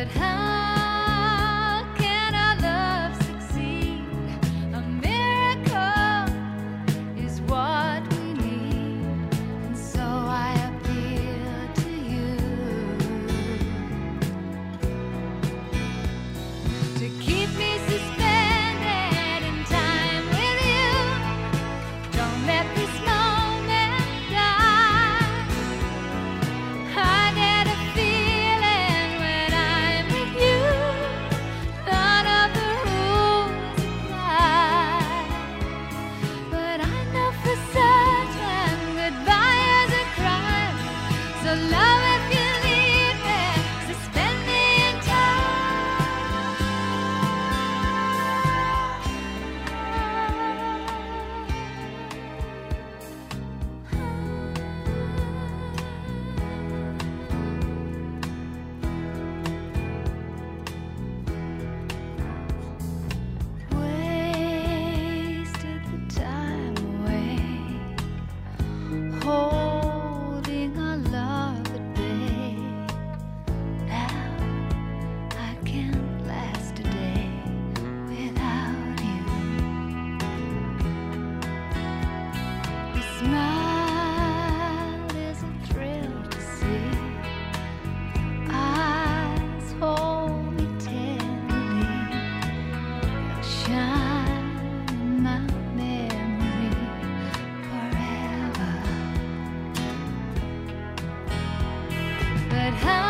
could have How.